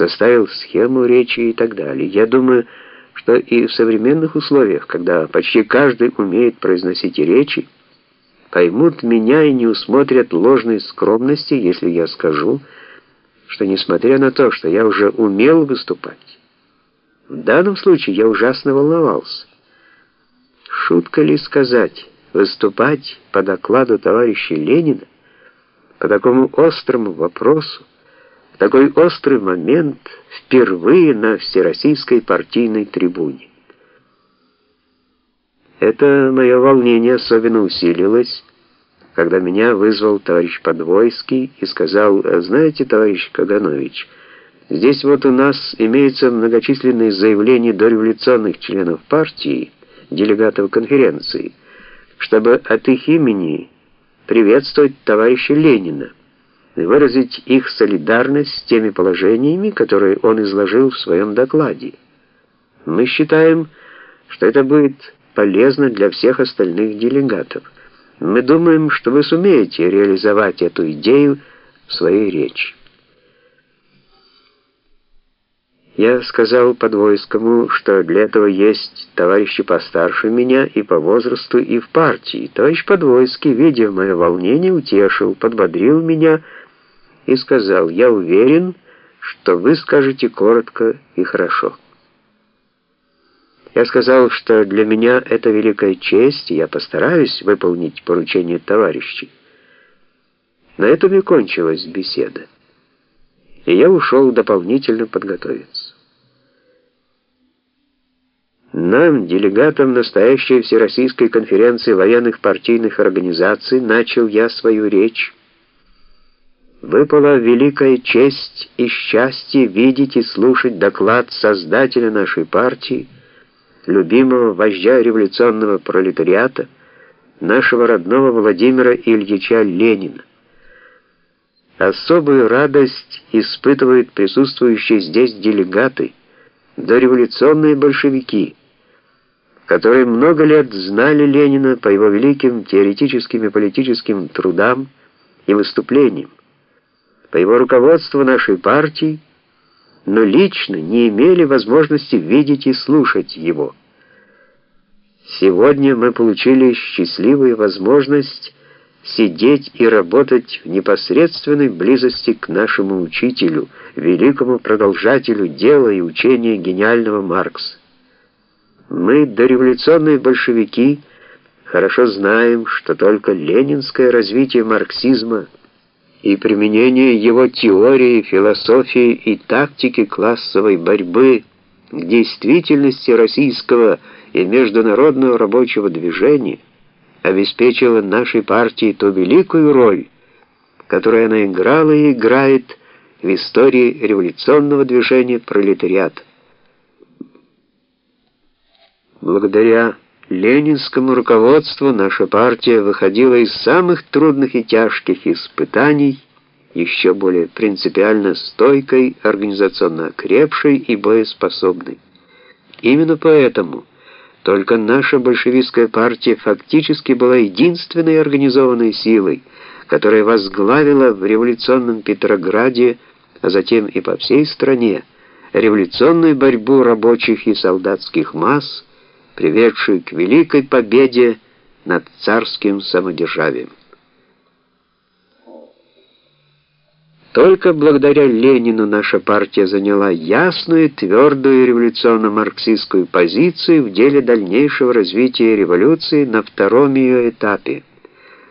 составил схему речи и так далее. Я думаю, что и в современных условиях, когда почти каждый умеет произносить речи, поймут меня и не усмотрят ложной скромности, если я скажу, что несмотря на то, что я уже умел выступать, в данном случае я ужасно волновался. Шутка ли сказать, выступать по докладу товарища Ленина по такому острому вопросу, такой острый момент впервые на всероссийской партийной трибуне. Это мое волнение особенно усилилось, когда меня вызвал товарищ Подвойский и сказал, «Знаете, товарищ Каганович, здесь вот у нас имеются многочисленные заявления дореволюционных членов партии, делегатов конференции, чтобы от их имени приветствовать товарища Ленина и выразить их солидарность с теми положениями, которые он изложил в своем докладе. Мы считаем, что это будет полезно для всех остальных делегатов. Мы думаем, что вы сумеете реализовать эту идею в своей речи. Я сказал Подвойскому, что для этого есть товарищи постарше меня и по возрасту, и в партии. Товарищ Подвойский, видя мое волнение, утешил, подбодрил меня и сказал, «Я уверен, что вы скажете коротко и хорошо». Я сказал, что для меня это великая честь, и я постараюсь выполнить поручение товарищей. На этом и кончилась беседа и я ушел дополнительно подготовиться. Нам, делегатам настоящей Всероссийской конференции военных партийных организаций, начал я свою речь. Выпала великая честь и счастье видеть и слушать доклад создателя нашей партии, любимого вождя революционного пролетариата, нашего родного Владимира Ильича Ленина. Особую радость испытывают присутствующие здесь делегаты, дореволюционные большевики, которые много лет знали Ленина по его великим теоретическим и политическим трудам и выступлениям, по его руководству нашей партии, но лично не имели возможности видеть и слушать его. Сегодня мы получили счастливую возможность сидеть и работать в непосредственной близости к нашему учителю, великому продолжателю дела и учения гениального Маркса. Мы, дореволюционные большевики, хорошо знаем, что только ленинское развитие марксизма и применение его теории, философии и тактики классовой борьбы к действительности российского и международного рабочего движения – обеспечила нашей партии ту великую роль, которую она играла и играет в истории революционного движения пролетариата. Благодаря ленинскому руководству наша партия выходила из самых трудных и тяжких испытаний еще более принципиально стойкой, организационно окрепшей и боеспособной. Именно поэтому только наша большевистская партия фактически была единственной организованной силой, которая возглавила в революционном Петрограде, а затем и по всей стране, революционную борьбу рабочих и солдатских масс, приведшую к великой победе над царским самодержавием. Только благодаря Ленину наша партия заняла ясную, твердую революционно-марксистскую позицию в деле дальнейшего развития революции на втором ее этапе,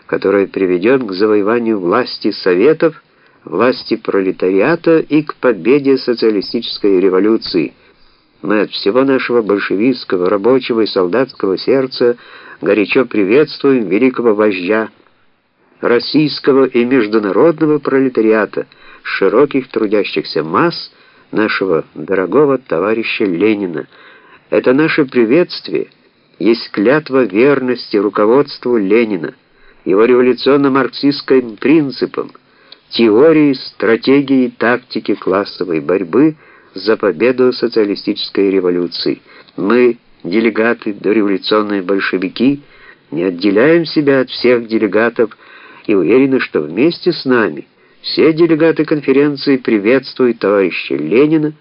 который приведет к завоеванию власти Советов, власти пролетариата и к победе социалистической революции. Мы от всего нашего большевистского, рабочего и солдатского сердца горячо приветствуем великого вождя, российского и международного пролетариата, широких трудящихся масс нашего дорогого товарища Ленина. Это наше приветствие есть клятва верности руководству Ленина, его революционно-марксистским принципам, теории, стратегии и тактики классовой борьбы за победу социалистической революции. Мы, делегаты дореволюционные большевики, не отделяем себя от всех делегатов и уверены, что вместе с нами Все делегаты конференции приветствуют товарища Ленина,